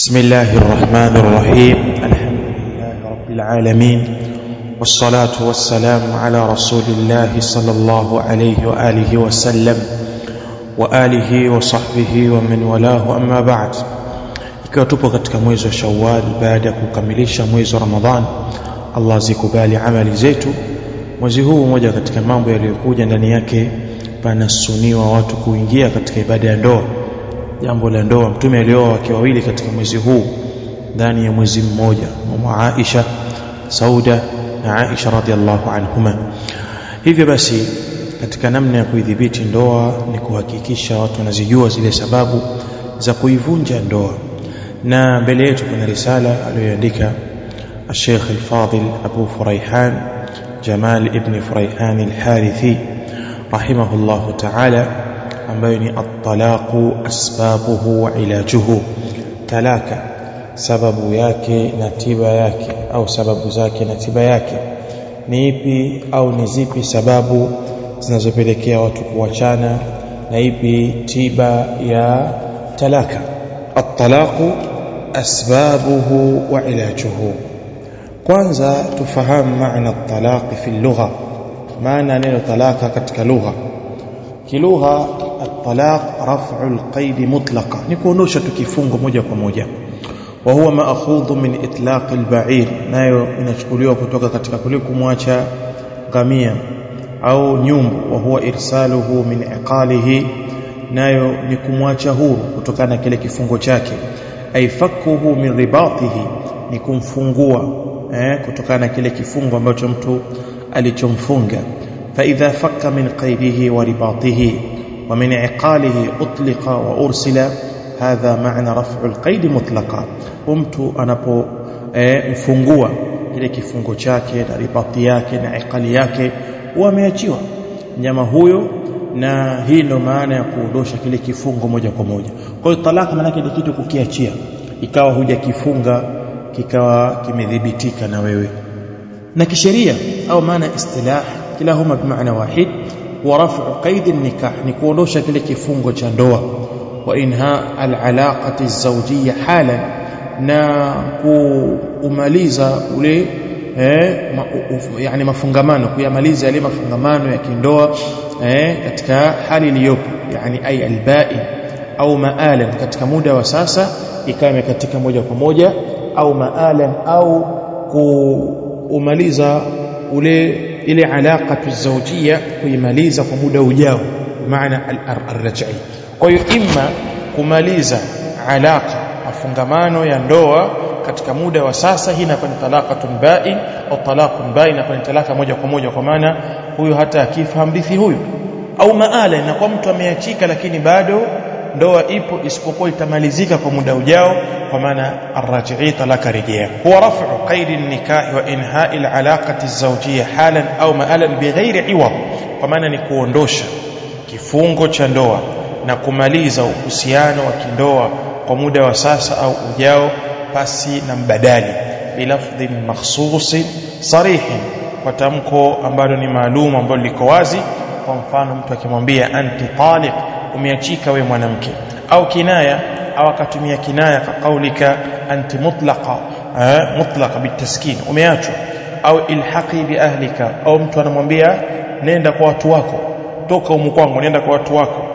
بسم الله الرحمن الرحيم الحمد لله رب العالمين والصلاة والسلام على رسول الله صلى الله عليه وآله وسلم وآله وصحبه ومن والاه أما بعد ikiwa tupo katika mwezi wa Shawwal baada ya kukamilisha mwezi wa Ramadhan Allah zikubali amali zetu mwezi huu mmoja katika mambo yaliyokuja ndani yake panasuniwa watu kuingia katika ibada ya ndoa jambo la ndoa mtume alioa wake wawili katika mwezi huu ndani ya mwezi mmoja mama Aisha Sauda na Aisha radhiallahu anhuma hivyo basi katika namna ya kuidhibiti ndoa ni kuhakikisha watu wanazijua zile sababu za kuivunja ndoa na mbele yetu kuna risala aliyoandika الشيخ الفاضل أبو فريحان جمال ابن فريحان الحارثي رحمه الله تعالى ambayo ni at-talaqu asbabuhu wa ilajuhu. Talaka sababu yake na tiba yake au sababu zake na tiba yake. Ni ipi au ni zipi sababu zinazopelekea watu kuachana na ipi tiba ya talaka at-talaqu asbabuhu wa ilajuhu. Kwanza tufahamu maana at-talaq fi lugha. Maana neno talaka katika lugha. Kilugha talaq raf'u alqaid mutlaqa. Ni kuondosha tu kifungo moja kwa moja. Wa huwa maakhudhu min itlaq alba'ir nayo inachukuliwa kutoka katika kule kumwacha ngamia au nyumbu. Wa huwa irsaluhu min iqalihi. Nayo ni kumwacha huru kutokana na kile kifungo chake. Aifakuhu min ribatihi. Ni kumfungua eh, kutokana na kile kifungo ambacho mtu alichomfunga. Fa idha fakka min qaidihi wa ribatihi. ومن عقاله أطلق وأرسل هذا معنى رفع القيد مطلقا mtu anapo mfungua kile kifungo chake na ribati yake na ikali yake wameachiwa nyama huyo na hii ndio maana ya kuondosha kile kifungo moja kwa moja kwa hiyo talaka maana ni kitu kukiachia ikawa hujakifunga kikawa kimedhibitika na wewe na kisheria au maana istilah kilahuma bimaana wahid wa raf'u qaidi nikah ni kuondosha kile kifungo cha ndoa. Wa inha alalaqati zawjiyya halan na kuumaliza ule eh, ma, uf, yani mafungamano kuyamaliza yale mafungamano ya kindoa eh, katika hali iliyopo yani ay albai au maalan katika muda wa sasa ikawa imekatika moja kwa moja au maalan au kuumaliza ule ile alaqatu zawjia kuimaliza kwa muda ujao maana al-raj'i kwa hiyo imma kumaliza alaqa mafungamano ya ndoa katika muda wa sasa hii inakuwa ni talaqatun ba'in au talaqun ba'in inakuwa ni talaka moja kwa moja kwa maana huyu hata akifa hamrithi huyu. Au maala inakuwa mtu ameachika lakini bado ndoa ipo isipokuwa itamalizika kwa muda ujao kwa maana arraji'i talaka rejea huwa raf'u qaidi nikahi wa inha'i al-alaqati az-zawjiyya halan au ma'alan bighairi iwad. Kwa maana ni kuondosha kifungo cha ndoa na kumaliza uhusiano wa kindoa kwa muda wa sasa au ujao pasi na mbadali bilafdhin makhsusi sarihin kwa tamko ambalo ni maalum ambalo liko wazi. Kwa mfano mtu akimwambia anti taliq umeachika we mwanamke. Au kinaya au akatumia kinaya kwa kaulika anti mutlaqa mutlaqa bitaskin umeachwa. Au ilhaqi bi ahlika au mtu anamwambia nenda kwa watu wako toka umu kwangu nenda kwa watu wako.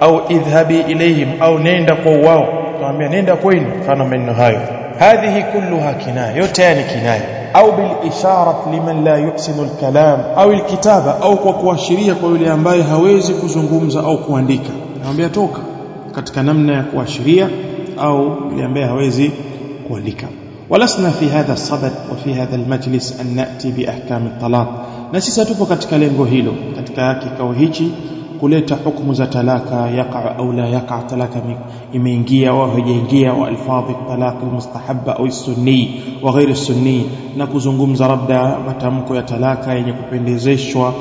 Au idhhabi ilayhim au nenda kwa wao akamwambia nenda kwenu. Mfano maneno hayo. Hadhihi kulluha kinaya yote ni kinaya au bil isharat liman la yuhsinu al-kalam au al-kitaba au kwa kuashiria kwa yule ambaye hawezi kuzungumza au kuandika namwambia toka katika namna ya kuashiria au yule ambaye hawezi kuandika walasna fi hadha as-sadad wa fi hadha al-majlis an nati bi ahkam at-talaq na sisi hatupo katika lengo hilo katika kikao hichi kuleta hukumu za talaka yaqa au la yaqa talaka imeingia au haijaingia wa alfadhi talaq almustahabba au sunni wa ghairi sunni na kuzungumza labda matamko ya talaka yenye kupendezeshwa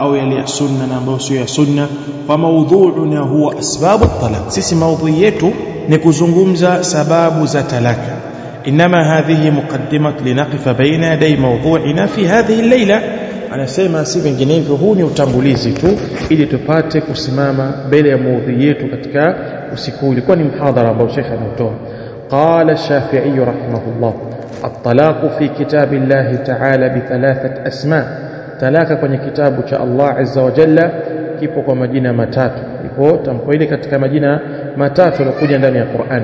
au yale ya sunna na ambayo sio ya sunna. Fa mawdhu'una huwa asbabu talaq. Sisi maudhui yetu ni kuzungumza sababu za talaka inma hadhihi muqaddimat linaqif baina yaday mawdhu'ina fi hadhihi al-layla anasema si vinginevyo huu ni utangulizi tu ili tupate kusimama mbele ya maudhui yetu katika usiku ilikuwa ni mhadhara ambao shekhe anatoa قال الشافعي رحمه الله الطلاق في كتاب الله تعالى بثلاثة أسماء talaka kwenye kitabu cha Allah azza wa jalla kipo kwa majina matatu ipo tamko ile katika majina matatu yalokuja ndani ya Qur'an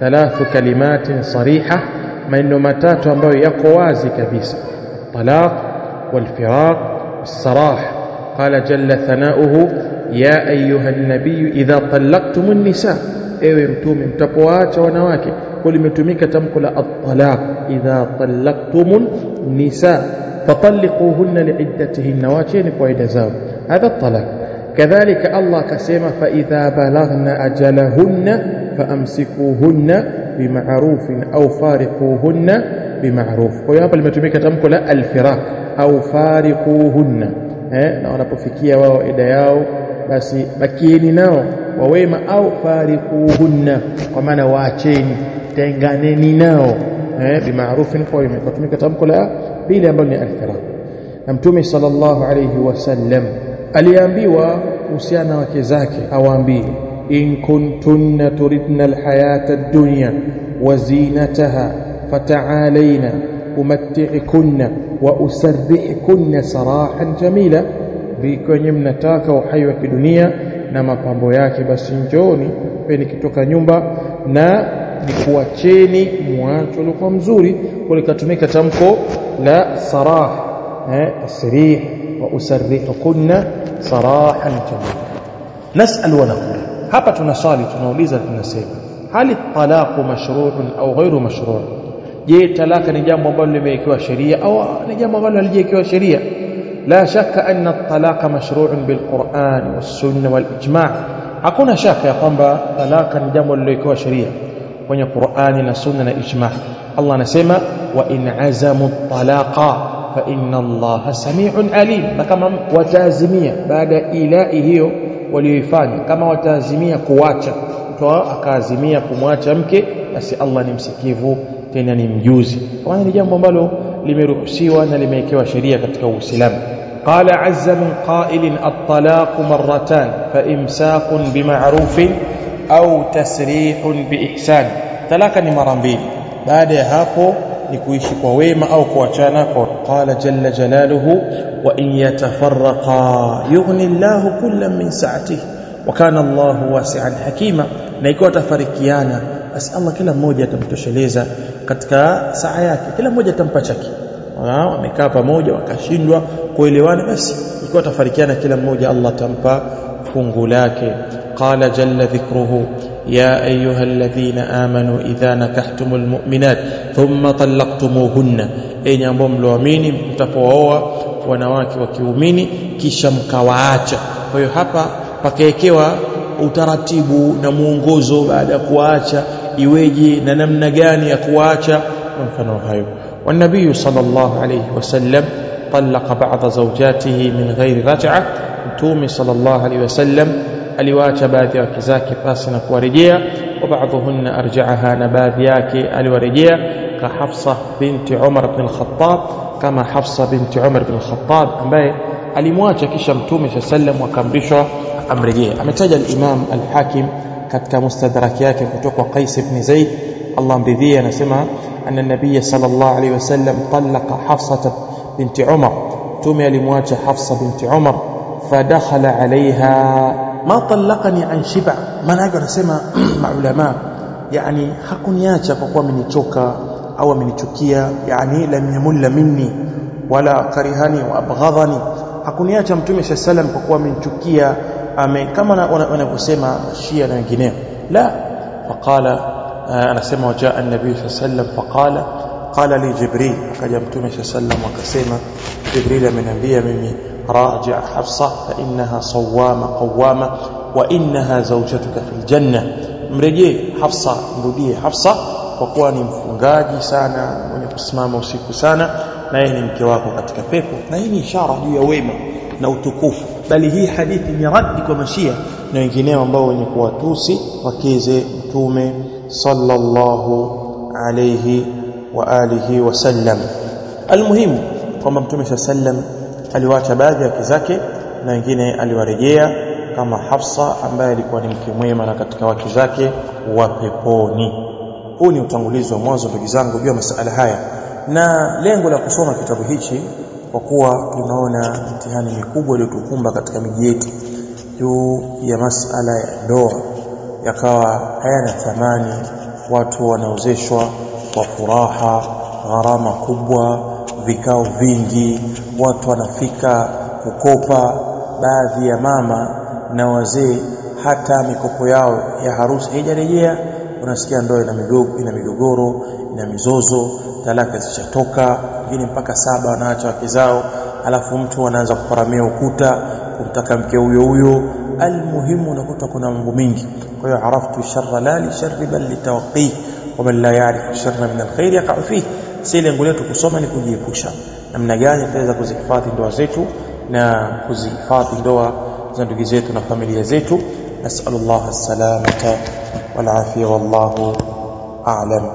thalathu kalimatin sariha maneno matatu ambayo yako wazi kabisa talaq والفراق الصراح. قال جل ثناؤه يا أيها النبي إذا طلقتم النساء أيوه متوم امتقوات ونواكي قل متوميك تمقل الطلاق. إذا طلقتم النساء فطلقوهن لعدتهن نواكين قويد زاو. هذا الطلاق. كذلك الله كسيما فإذا بلغن أجلهن فأمسكوهن بمعروف أو فارقوهن بمعروف. قل بل متوميك تمقل الفراق. Au fariquhunna eh na wanapofikia wao ida yao basi bakieni nao kwa wema au farikuhunna kwa maana waacheni tenganeni nao eh bimaarufin kwa wema tamko la pili ambalo ni al-firaq na mtume sallallahu alayhi wasallam aliambiwa kuhusiana na wake zake awaambie in kuntunna turidna alhayata ad-dunya wa zinataha fata'alayna umatti'kunna wa usarrihukunna sarahan jamila kwenye mnataka uhai wa kidunia na mapambo yake basi njoni peni kitoka nyumba na nikuacheni mwacho ulikuwa mzuri kwa likatumika tamko la sarah eh tasrih wa usarrihukunna sarahan jamila nasal wa naqul hapa tunaswali tunauliza tunasema hali talaqu mashru'un au ghairu mashru' je talaka ni jambo ambalo limewekewa sheria au ni jambo ambalo halijawekewa sheria لا شك أن الطلاق مشروع بالقرآن والسنة والإجماع hakuna shaka ya kwamba talaka ni jambo lililokuwa sheria kwenye Qur'ani na Sunna na ijma Allah anasema wa in azamu talaqa fa inna Allaha sami'un alim na kama wataazimia baada ya ilai hiyo walioifanya kama wataazimia kuacha mtu akaazimia kumwacha mke basi Allah ni msikivu tena ni mjuzi kwa ni jambo ambalo limeruhusiwa na limewekewa sheria katika Uislamu قال عز من قائل الطلاق مرتان فإمساك بمعروف أو تسريح بإحسان talaka ni mara mbili baada ya hapo ni kuishi kwa wema au kuachana kwa qala jalla jalaluhu wa in yatafarraqa yughni Allahu kullam min sa'atihi wa kana Allahu wasi'an hakima na ikiwa tafarikiana basi Allah kila mmoja atamtosheleza katika saa yake kila mmoja atampa chake wamekaa pamoja wakashindwa kuelewana basi ikiwa tafarikiana kila mmoja Allah atampa fungu lake qala jalla dhikruhu ya ayuha alladhina amanu idha nakahtumul mu'minat thumma talaqtumuhunna enyi ambao mloamini mtapooa wanawake wa kiumini kisha mkawaacha kwa hiyo hapa pakaekewa utaratibu na muongozo baada ya kuacha iweje na namna gani ya kuacha mfano hayo الله عليه وسلم طلق بعض زوجاته من غير رجعة متومي صلى الله عليه وسلم aliwaacha baadhi ya wake zake pasi na kuwarejea na baadhi yake aliwarejea ka Hafsa binti Umar ibn al-Khattab kama Hafsa binti Umar ibn al-Khattab ambaye alimwacha kisha mtume sallam akaamrishwa amrejee ametaja al-Imam al-Hakim katika mustadrak yake kutoka Qais ibn Zaid Allah mridhie anasema anna nabiy sallallahu alayhi wasallam talaqa Hafsa binti Umar mtume alimwacha Hafsa binti Umar fadakhala alaiha ma talaqani an shiba maana yake anasema maulama yani hakuniacha kwa kuwa amenichoka au amenichukia yani lam yamulla minni wala karihani wa abghadhani hakuniacha mtume sallam kwa kuwa amenichukia ame kama wanavyosema Shia na wengineo la faqala anasema wajaa an-nabii sallam faqala qala li jibril akaja mtume sallam akasema jibril ameniambia mimi راجع حفصة فإنها صوامة قوامة وإنها زوجتك في الجنة mrejee Hafsa mrudie Hafsa kwa kuwa ni mfungaji sana mwenye kusimama usiku sana na yeye ni mke wako katika pepo na hii ni ishara juu ya wema na utukufu bali hii hadithi ni radi kwa mashia. Na wengineo ambao wenye kuwatusi wakeze mtume sallallahu alayhi wa alihi wasallam almuhimu kwamba mtume sallam aliwaacha baadhi ya wake zake na wengine aliwarejea kama Hafsa ambaye alikuwa ni mke mwema na katika wake zake wa peponi. Huu ni utangulizi wa mwanzo ndugu zangu juu ya masala haya. Na lengo la kusoma kitabu hichi kwa kuwa tunaona mtihani mikubwa iliyotukumba katika miji yetu juu ya masala ya ndoa yakawa hayana thamani. Watu wanaozeshwa kwa furaha gharama kubwa vikao vingi watu wanafika kukopa baadhi ya mama na wazee hata mikopo yao ya harusi haijarejea. Unasikia ndoa ina migogoro ina mizozo talaka zishatoka wengine mpaka saba wanaacha wake zao alafu mtu anaanza kuparamia ukuta kumtaka mke huyo huyo. Almuhimu unakuta kuna mambo mingi. Kwa hiyo araftu sharra la li sharri bal litawqi waman la ya'rifu sharra min alkhair yaqa'u fihi. Si lengo letu kusoma ni kujiepusha. Namna gani tunaweza kuzihifadhi ndoa zetu na kuzihifadhi ndoa za ndugu zetu na familia zetu? Nasallallahu as-salamata wal afia wallahu a'lam